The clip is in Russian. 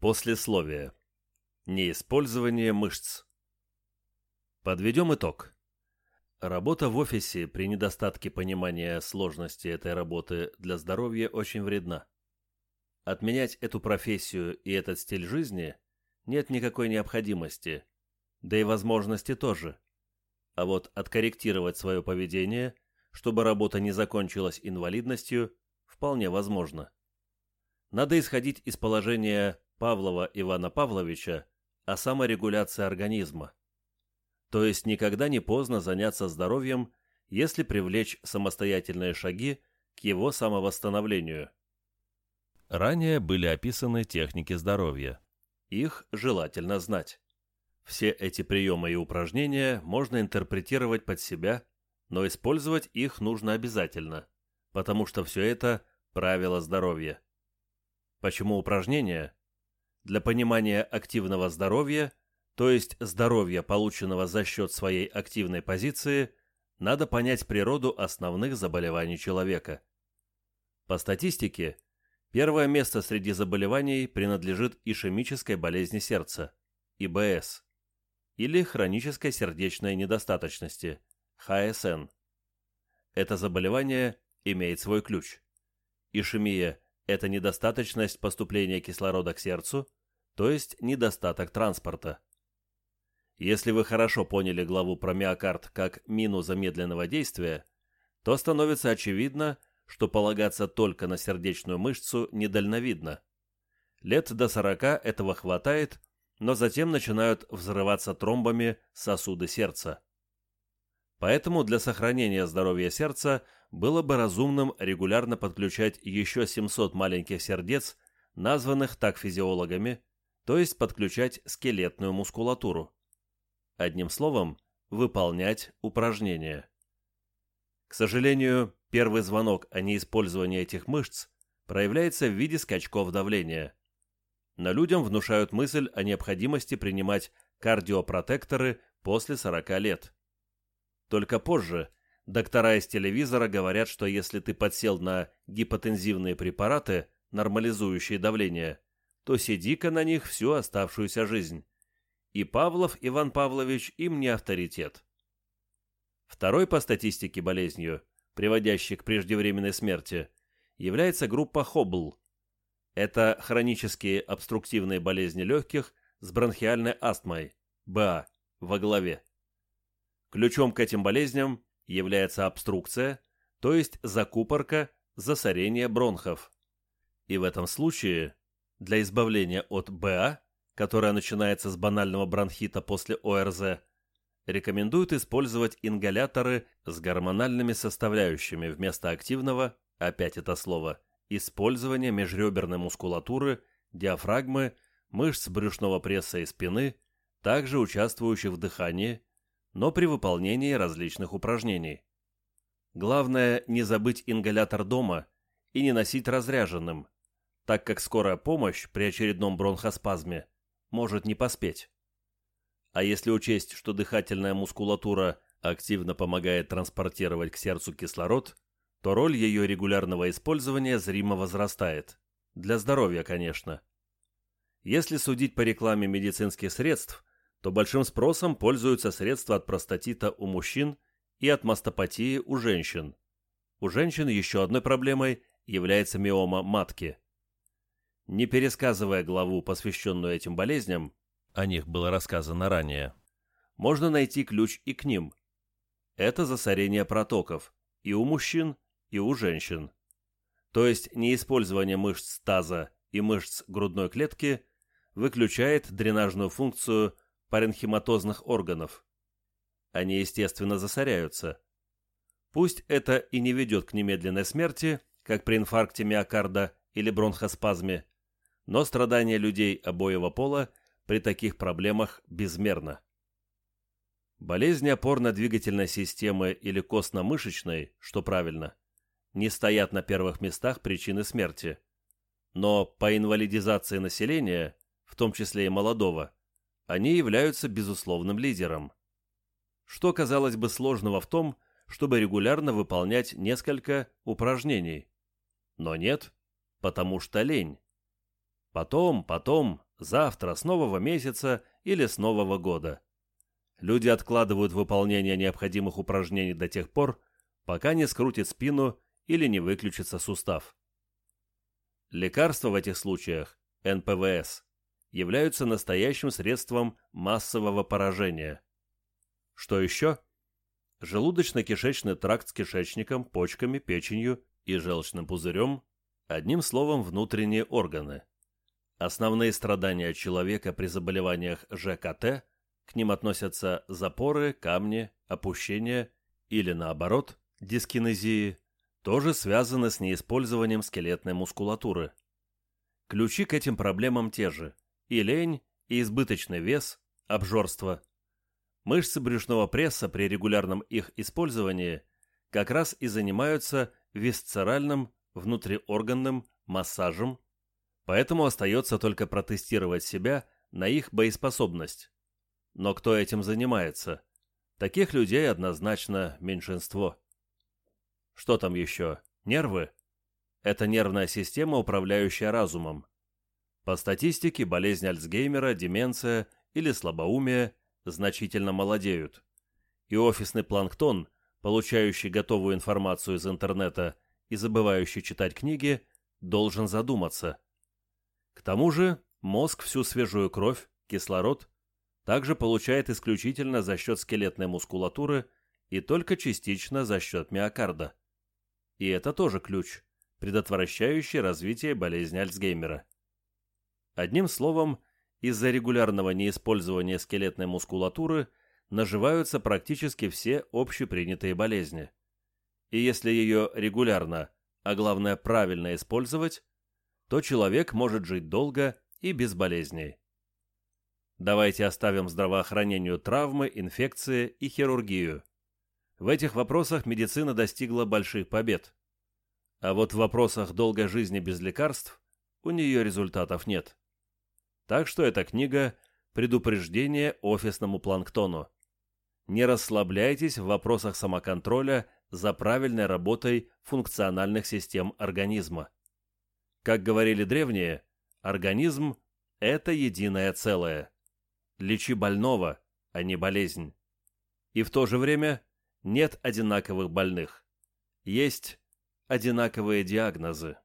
Послесловие. Неиспользование мышц. Подведем итог. Работа в офисе при недостатке понимания сложности этой работы для здоровья очень вредна. Отменять эту профессию и этот стиль жизни нет никакой необходимости, да и возможности тоже. А вот откорректировать свое поведение, чтобы работа не закончилась инвалидностью, вполне возможно. Надо исходить из положения Павлова Ивана Павловича о саморегуляции организма. То есть никогда не поздно заняться здоровьем, если привлечь самостоятельные шаги к его самовосстановлению. Ранее были описаны техники здоровья. Их желательно знать. Все эти приемы и упражнения можно интерпретировать под себя, но использовать их нужно обязательно, потому что все это – правила здоровья. Почему упражнения? Для понимания активного здоровья, то есть здоровья, полученного за счет своей активной позиции, надо понять природу основных заболеваний человека. По статистике, первое место среди заболеваний принадлежит ишемической болезни сердца, ИБС, или хронической сердечной недостаточности, ХСН. Это заболевание имеет свой ключ. Ишемия – это недостаточность поступления кислорода к сердцу – то есть недостаток транспорта. Если вы хорошо поняли главу про миокард как мину замедленного действия, то становится очевидно, что полагаться только на сердечную мышцу недальновидно. Лет до 40 этого хватает, но затем начинают взрываться тромбами сосуды сердца. Поэтому для сохранения здоровья сердца было бы разумным регулярно подключать еще 700 маленьких сердец, названных так физиологами, то есть подключать скелетную мускулатуру. Одним словом, выполнять упражнения. К сожалению, первый звонок о неиспользовании этих мышц проявляется в виде скачков давления. Но людям внушают мысль о необходимости принимать кардиопротекторы после 40 лет. Только позже доктора из телевизора говорят, что если ты подсел на гипотензивные препараты, нормализующие давление, то сиди-ка на них всю оставшуюся жизнь. И Павлов Иван Павлович им не авторитет. Второй по статистике болезнью, приводящей к преждевременной смерти, является группа Хоббл. Это хронические обструктивные болезни легких с бронхиальной астмой, БА, во главе. Ключом к этим болезням является обструкция, то есть закупорка, засорение бронхов. И в этом случае для избавления от БА, которая начинается с банального бронхита после ОРЗ, рекомендуют использовать ингаляторы с гормональными составляющими вместо активного, опять это слово, использования межреберной мускулатуры, диафрагмы, мышц брюшного пресса и спины, также участвующих в дыхании, но при выполнении различных упражнений. Главное не забыть ингалятор дома и не носить разряженным, так как скорая помощь при очередном бронхоспазме может не поспеть. А если учесть, что дыхательная мускулатура активно помогает транспортировать к сердцу кислород, то роль ее регулярного использования зримо возрастает. Для здоровья, конечно. Если судить по рекламе медицинских средств, то большим спросом пользуются средства от простатита у мужчин и от мастопатии у женщин. У женщин еще одной проблемой является миома матки – не пересказывая главу, посвященную этим болезням, о них было рассказано ранее, можно найти ключ и к ним. Это засорение протоков и у мужчин, и у женщин. То есть неиспользование мышц таза и мышц грудной клетки выключает дренажную функцию паренхиматозных органов. Они, естественно, засоряются. Пусть это и не ведет к немедленной смерти, как при инфаркте миокарда или бронхоспазме, но страдания людей обоего пола при таких проблемах безмерно. Болезни опорно-двигательной системы или костно-мышечной, что правильно, не стоят на первых местах причины смерти. Но по инвалидизации населения, в том числе и молодого, они являются безусловным лидером. Что, казалось бы, сложного в том, чтобы регулярно выполнять несколько упражнений? Но нет, потому что лень. Потом, потом, завтра, с нового месяца или с нового года. Люди откладывают выполнение необходимых упражнений до тех пор, пока не скрутит спину или не выключится сустав. Лекарства в этих случаях, НПВС, являются настоящим средством массового поражения. Что еще? Желудочно-кишечный тракт с кишечником, почками, печенью и желчным пузырем, одним словом, внутренние органы. Основные страдания человека при заболеваниях ЖКТ, к ним относятся запоры, камни, опущения или, наоборот, дискинезии, тоже связаны с неиспользованием скелетной мускулатуры. Ключи к этим проблемам те же – и лень, и избыточный вес, обжорство. Мышцы брюшного пресса при регулярном их использовании как раз и занимаются висцеральным, внутриорганным массажем, поэтому остается только протестировать себя на их боеспособность. Но кто этим занимается? Таких людей однозначно меньшинство. Что там еще? Нервы? Это нервная система, управляющая разумом. По статистике, болезнь Альцгеймера, деменция или слабоумие значительно молодеют. И офисный планктон, получающий готовую информацию из интернета и забывающий читать книги, должен задуматься. К тому же, мозг всю свежую кровь, кислород, также получает исключительно за счет скелетной мускулатуры и только частично за счет миокарда. И это тоже ключ, предотвращающий развитие болезни Альцгеймера. Одним словом, из-за регулярного неиспользования скелетной мускулатуры наживаются практически все общепринятые болезни. И если ее регулярно, а главное правильно использовать, то человек может жить долго и без болезней. Давайте оставим здравоохранению травмы, инфекции и хирургию. В этих вопросах медицина достигла больших побед. А вот в вопросах долгой жизни без лекарств у нее результатов нет. Так что эта книга – предупреждение офисному планктону. Не расслабляйтесь в вопросах самоконтроля за правильной работой функциональных систем организма. Как говорили древние, организм – это единое целое. Лечи больного, а не болезнь. И в то же время нет одинаковых больных. Есть одинаковые диагнозы.